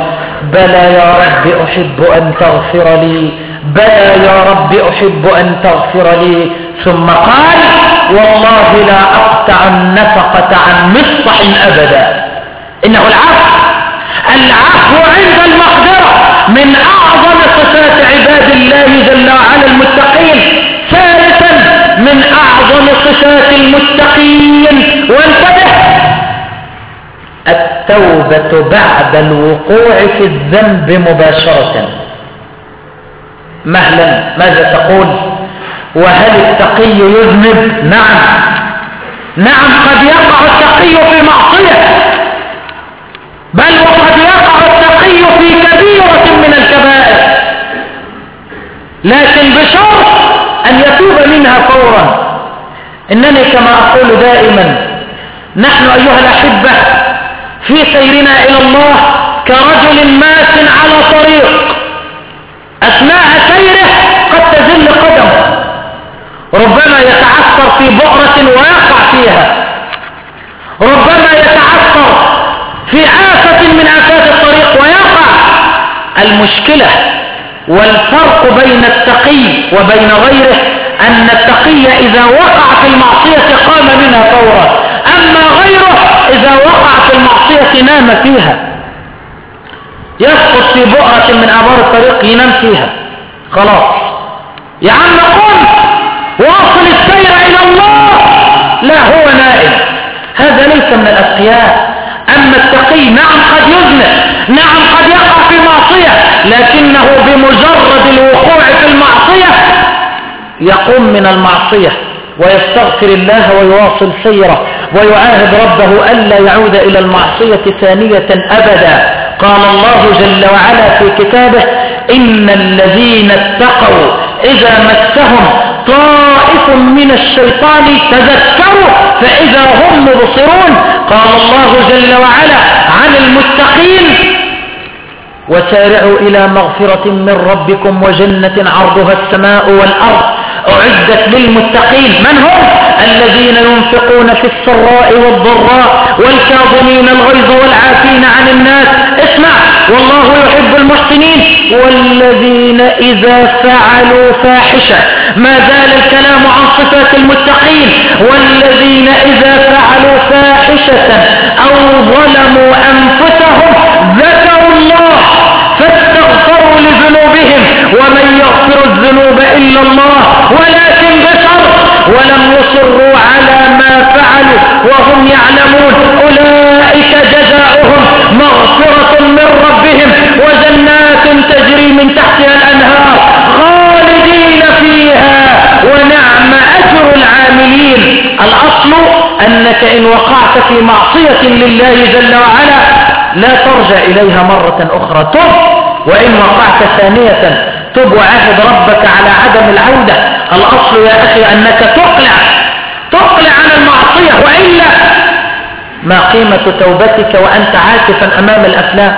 بلى يا رب أحب أن تغفر لي بلى يا رب أحب أن تغفر لي. ثم قال والله لا أقطع النفقة عن مصطح أبدا. إنه العفو. العفو عند المقدرة من أعظم صفات عباد الله جل وعلا المتقين. ثالثا من أعظم صفات المتقين. وانتبه! التوبة بعد الوقوع في الذنب مباشرة. مهلا ماذا تقول؟ وهل التقي يذنب؟ نعم. نعم قد يقع التقي في معصية. بل وقد يقع التقي في كبيرة من الكبائر. لكن بشرط أن يتوب منها فورا. إنني كما أقول دائما نحن أيها الأحبة في سيرنا إلى الله كرجل مات على طريق. أثناء سيره قد تزل قدمه. ربما يتعثر في بؤرة ويقع فيها. ربما يتعثر في آفة من آفات الطريق ويقع. المشكلة والفرق بين التقي وبين غيره أن التقي إذا وقع في المعصية قام منها فورا. أما غيره إذا وقع في المعصية نام فيها. يسقط في بؤرة من أبار الطريق ينام فيها. خلاص. يا عم قم! واصل السير إلى الله لا هو نائم هذا ليس من الأتقياء. أما التقي نعم قد يذنب نعم قد يقع في معصية لكنه بمجرد الوقوع في المعصية يقوم من المعصية ويستغفر الله ويواصل سيره ويعاهد ربه ألا يعود إلى المعصية ثانية أبدا. قال الله جل وعلا في كتابه إن الذين اتقوا إذا مسهم طائف من الشيطان تذكروا فإذا هم مبصرون قال الله جل وعلا عن المتقين وسارعوا إلى مغفرة من ربكم وجنة عرضها السماء والأرض أعدت للمتقين من هم؟ الذين ينفقون في السراء والضراء والكاظمين الغيظ والعافين عن الناس. اسمع والله يحب المحسنين. والذين إذا فعلوا فاحشة ما زال الكلام عن صفات المتقين. والذين إذا فعلوا فاحشة أو ظلموا أنفسهم لله جل وعلا لا ترجع إليها مرة أخرى. تب وإن وقعت ثانية تب وعاهد ربك على عدم العودة. الأصل يا أخي أنك تقلع تقلع عن المعصية وإلا ما قيمة توبتك وأنت عاكفا أمام الأفلام؟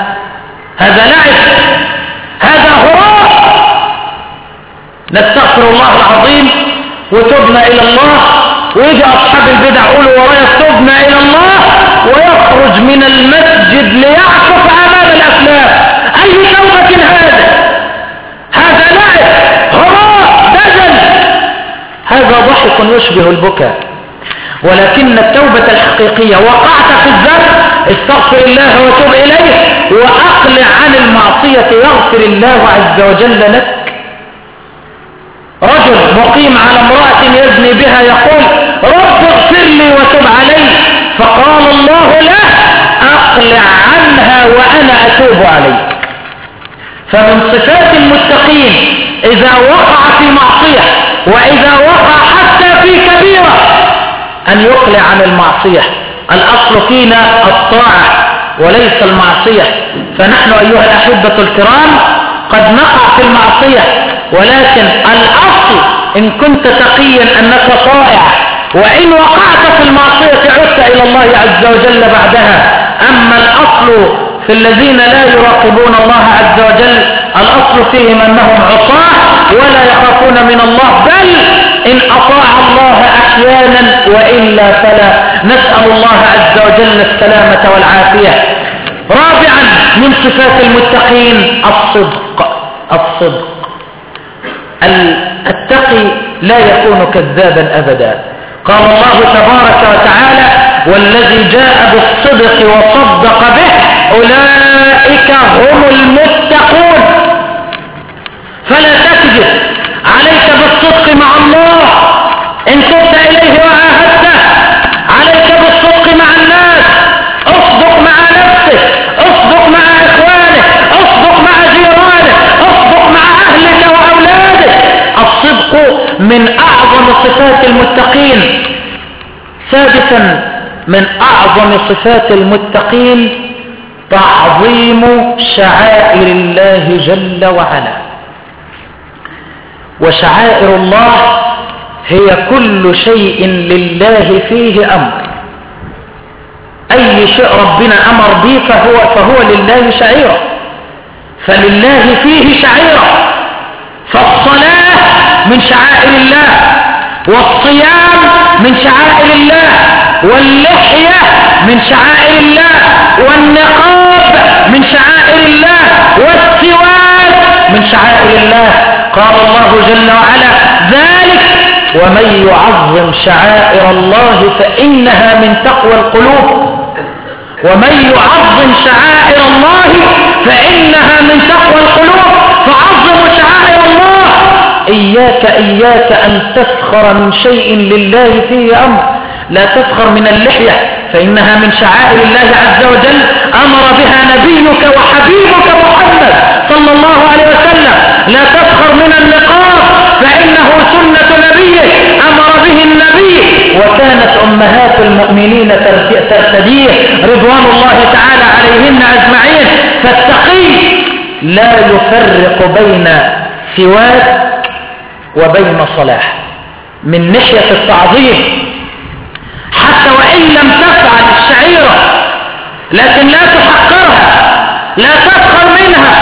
هذا لعب هذا هراء نستغفر الله العظيم وتبنا إلى الله. ويجي أصحاب البدع يقولوا ورايا تبنا إلى الله. ويخرج من المسجد ليعكف أمام الأفلام أي توبة هذا هذا لعب هراء دجل. هذا ضحك يشبه البكاء. ولكن التوبة الحقيقية وقعت في الذنب استغفر الله وتوب إليه وأقلع عن المعصية يغفر الله عز وجل لك. رجل مقيم على امرأة يزني بها يقول رب اغفر لي وتب علي فقال الله له أقلع عنها وأنا أتوب عليك فمن صفات المتقين إذا وقع في معصية وإذا وقع حتى في كبيرة أن يقلع عن المعصية. الأصل فينا الطاعة وليس المعصية. فنحن أيها الأحبة الكرام قد نقع في المعصية ولكن الأصل إن كنت تقيا أنك طائع وإن وقعت في المعصية عدت إلى الله عز وجل بعدها. أما الأصل في الذين لا يراقبون الله عز وجل الأصل فيهم أنهم عصاة ولا يخافون من الله بل إن أطاع الله أحيانا وإلا فلا. نسأل الله عز وجل السلامة والعافية. رابعا من صفات المتقين الصدق. الصدق. التقي لا يكون كذابا أبدا. قال الله تبارك وتعالى والذي جاء بالصدق وصدق به أولئك هم المتقون. فلا تكذب. عليك بالصدق مع الله. إن تبت إليه وعاهدته عليك بالصدق مع الناس. اصدق مع نفسك اصدق مع إخوانك اصدق مع جيرانك اصدق مع أهلك وأولادك. الصدق من أعظم صفات المتقين. سادسا من أعظم صفات المتقين تعظيم شعائر الله جل وعلا. وشعائر الله هي كل شيء لله فيه أمر. أي شيء ربنا أمر به فهو, فهو لله شعيرة. فلله فيه شعيرة. فالصلاة من شعائر الله والصيام من شعائر الله واللحية من شعائر الله والنقاب من شعائر الله والسواك. من شعائر الله. قال الله جل وعلا ذلك ومن يعظم شعائر الله فإنها من تقوى القلوب. ومن يعظم شعائر الله فإنها من تقوى القلوب. فعظموا شعائر الله. إياك إياك أن تسخر من شيء لله فيه أمر. لا تسخر من اللحية. فإنها من شعائر الله عز وجل أمر بها نبيك وحبيبك محمد صلى الله عليه وسلم. لا تسخر من اللقاء فإنه سنة نبيه أمر به النبي. وكانت أمهات المؤمنين ترتديه رضوان الله تعالى عليهن أجمعين. فالتقي لا يفرق بين سواك وبين صلاح. من ناحية التعظيم حتى وإن لم تفعل الشعيرة لكن لا تحقرها لا تفخر منها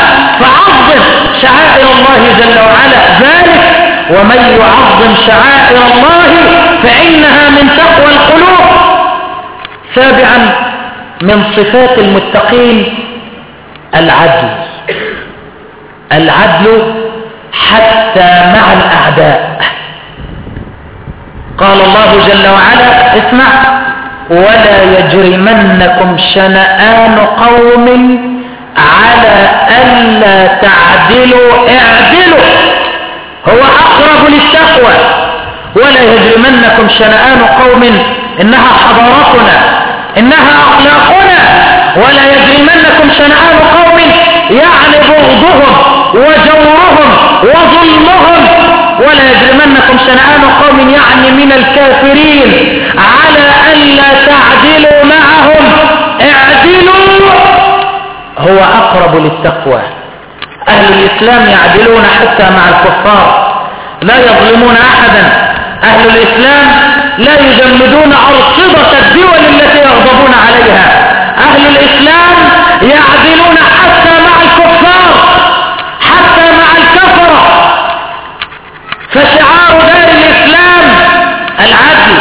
فعظم شعائر الله جل وعلا ذلك ومن يعظم شعائر الله فإنها من تقوى القلوب. سابعا من صفات المتقين العدل. العدل حتى مع الأعداء. قال الله جل وعلا اسمع. ولا يجرمنكم شنآن قوم على ألا تعدلوا اعدلوا. هو أقرب للتقوى. ولا يجرمنكم شنآن قوم إنها حضارتنا إنها أخلاقنا. ولا يجرمنكم شنآن قوم يعني بغضهم وجورهم وظلمهم. ولا يجرمنكم شنآن قوم يعني من الكافرين على ألا تعدلوا معهم. اعدلوا. هو أقرب للتقوى. أهل الإسلام يعدلون حتى مع الكفار لا يظلمون أحدا. أهل الإسلام لا يجمدون أرصدة الدول التي يغضبون عليها. أهل الإسلام يعدلون حتى مع الكفار حتى مع الكفرة فشعار دار الإسلام العدل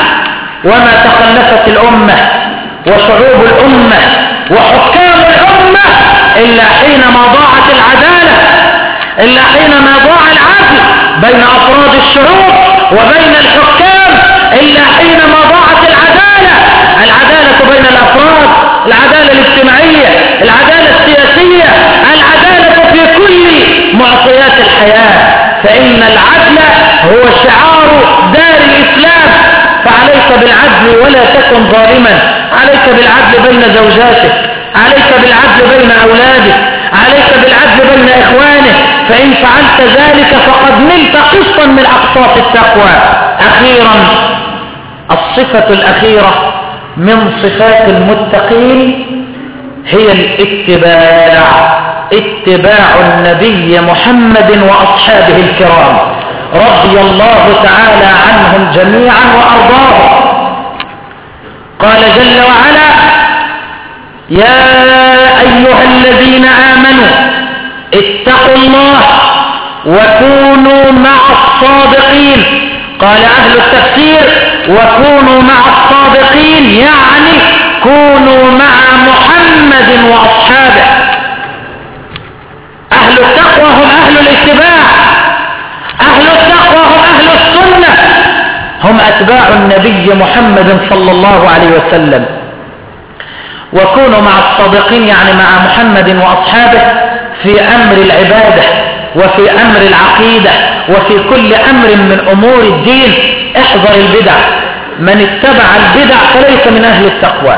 وما تخلفت الأمة وشعوب الأمة وحكام الأمة إلا حينما ضاعت العدالة إلا حينما ضاع العدل بين أفراد الشعوب وبين الحكام إلا حينما ضاعت العدالة. العدالة بين الأفراد العدالة الاجتماعية العدالة السياسية العدالة في كل معطيات الحياة. فإن العدل هو شعار دار الإسلام فعليك بالعدل ولا تكن ظالما. عليك بالعدل بين زوجاتك. عليك بالعدل بين أولادك. عليك بالعدل بين إخوانك. فإن فعلت ذلك فقد نلت قسطا من أقساط التقوى. أخيرا الصفة الأخيرة من صفات المتقين هي الاتباع. اتباع النبي محمد وأصحابه الكرام. رضي الله تعالى عنهم جميعا وأرضاهم. قال جل وعلا يا أيها الذين آمنوا اتقوا الله وكونوا مع الصادقين. قال أهل التفسير وكونوا مع الصادقين يعني كونوا مع محمد وأصحابه أهل التقوى هم أهل الاتباع أهل التقوى هم أهل السنة هم أتباع النبي محمد صلى الله عليه وسلم. وكونوا مع الصادقين يعني مع محمد وأصحابه في أمر العبادة وفي أمر العقيدة وفي كل أمر من أمور الدين احذر البدع. من اتبع البدع فليس من أهل التقوى.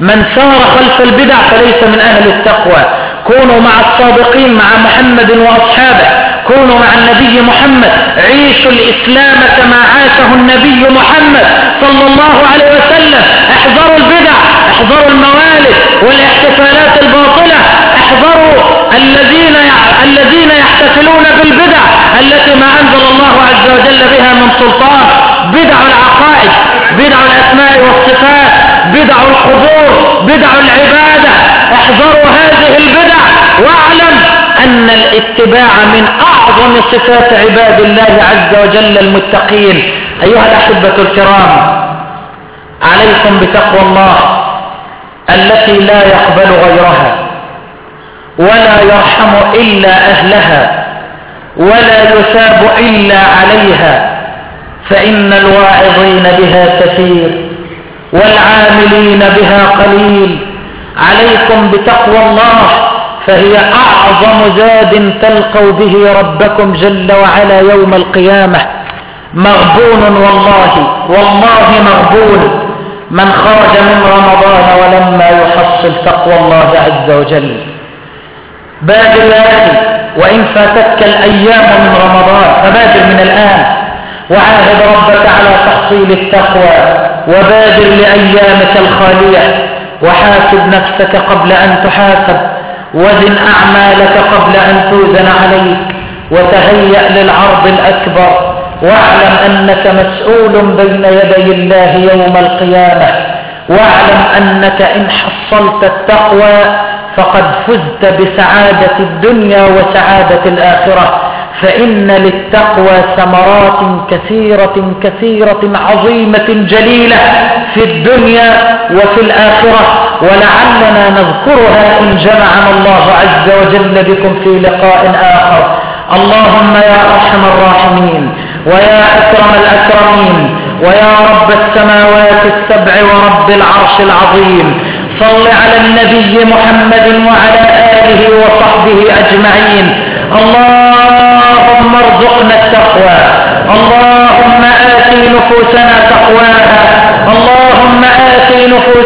من سار خلف البدع فليس من أهل التقوى. كونوا مع الصادقين مع محمد وأصحابه كونوا مع النبي محمد. عيشوا الإسلام كما عاشه النبي محمد صلى الله عليه وسلم. احذروا البدع احذروا الموالد والاحتفالات الباطلة. احذروا الذين الذين يحتفلون بالبدع التي ما أنزل الله عز وجل بها من سلطان. بدع العقائد بدع الأسماء والصفات بدع القبور بدع العبادة. احذروا هذه البدع واعلم أن الاتباع من أعظم صفات عباد الله عز وجل المتقين. أيها الأحبة الكرام عليكم بتقوى الله التي لا يقبل غيرها ولا يرحم إلا أهلها ولا يثاب إلا عليها فإن الواعظين بها كثير والعاملين بها قليل. عليكم بتقوى الله فهي أعظم زاد تلقوا به ربكم جل وعلا يوم القيامة. مغبون والله والله مغبون. من خرج من رمضان ولما يحصل تقوى الله عز وجل. بادر يا أخي وإن فاتتك الأيام من رمضان فبادر من الآن. وعاهد ربك على تحصيل التقوى وبادر لأيامك الخالية. وحاسب نفسك قبل أن تحاسب. وزن أعمالك قبل أن توزن عليك وتهيأ للعرض الأكبر واعلم أنك مسؤول بين يدي الله يوم القيامة واعلم أنك إن حصلت التقوى فقد فزت بسعادة الدنيا وسعادة الآخرة فإن للتقوى ثمرات كثيرة كثيرة عظيمة جليلة في الدنيا وفي الآخرة ولعلنا نذكرها إن جمعنا الله عز وجل بكم في لقاء آخر. اللهم يا أرحم الراحمين ويا أكرم الأكرمين ويا رب السماوات السبع ورب العرش العظيم. صل على النبي محمد وعلى آله وصحبه أجمعين. اللهم ارزقنا التقوى. اللهم آت نفوسنا تقواها. اللهم آت نفوسنا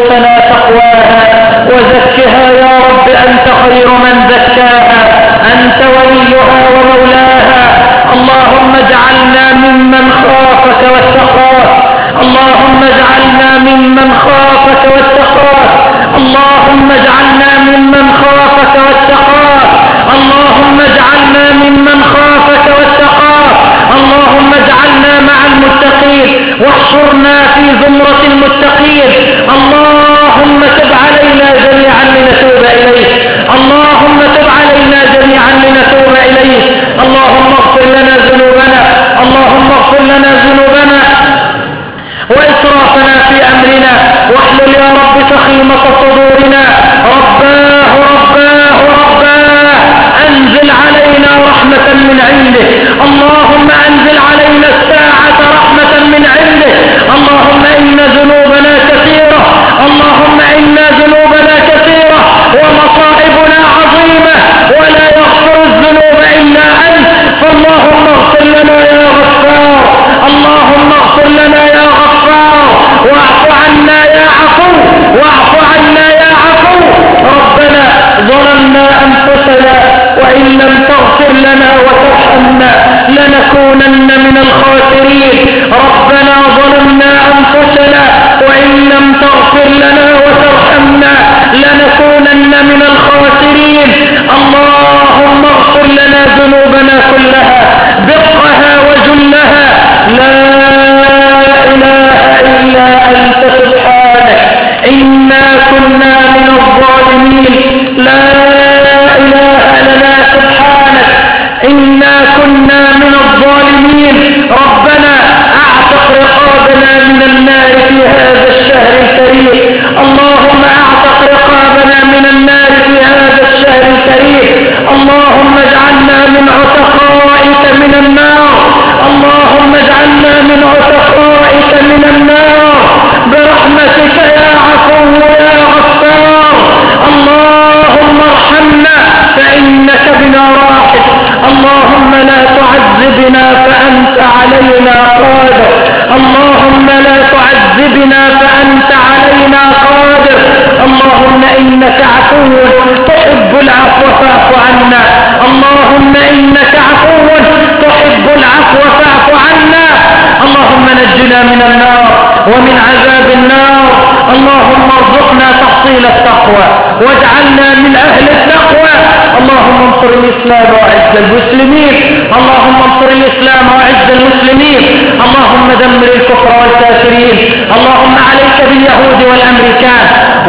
وعز المسلمين. اللهم انصر الإسلام وعز المسلمين. اللهم دمر الكفر والكافرين. اللهم عليك باليهود والأمريكان.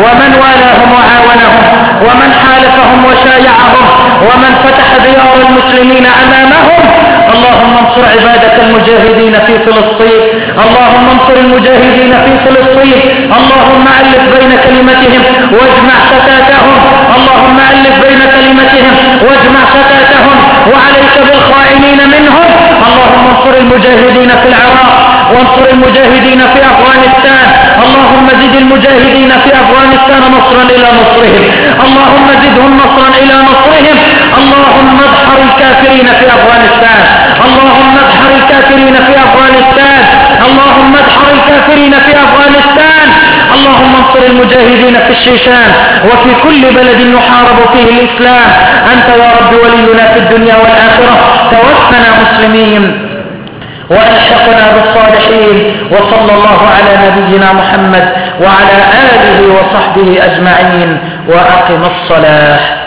ومن والاهم وعاونهم. ومن حالفهم وشايعهم. ومن فتح ديار المسلمين أمامهم. اللهم انصر عبادك المجاهدين في فلسطين. اللهم انصر المجاهدين في فلسطين. اللهم ألف بين كلمتهم. واجمع شتاتهم اللهم ألف بين كلمتهم. واجمع شتاتهم وعليك بالخائنين منهم. اللهم انصر المجاهدين في العراق وانصر المجاهدين في أفغانستان. اللهم زد المجاهدين في أفغانستان نصرا إلى نصرهم. اللهم زدهم نصرا إلى نصرهم. اللهم ادحر الكافرين في أفغانستان. اللهم ادحر الكافرين في أفغانستان. اللهم ادحر الكافرين في أفغانستان. اللهم انصر المجاهدين في الشيشان. وفي كل بلد يحارب فيه الإسلام. أنت يا رب ولينا في الدنيا والآخرة. توفنا مسلمين وألحقنا بالصالحين. وصلى الله على نبينا محمد وعلى آله وصحبه أجمعين. وأقم الصلاة.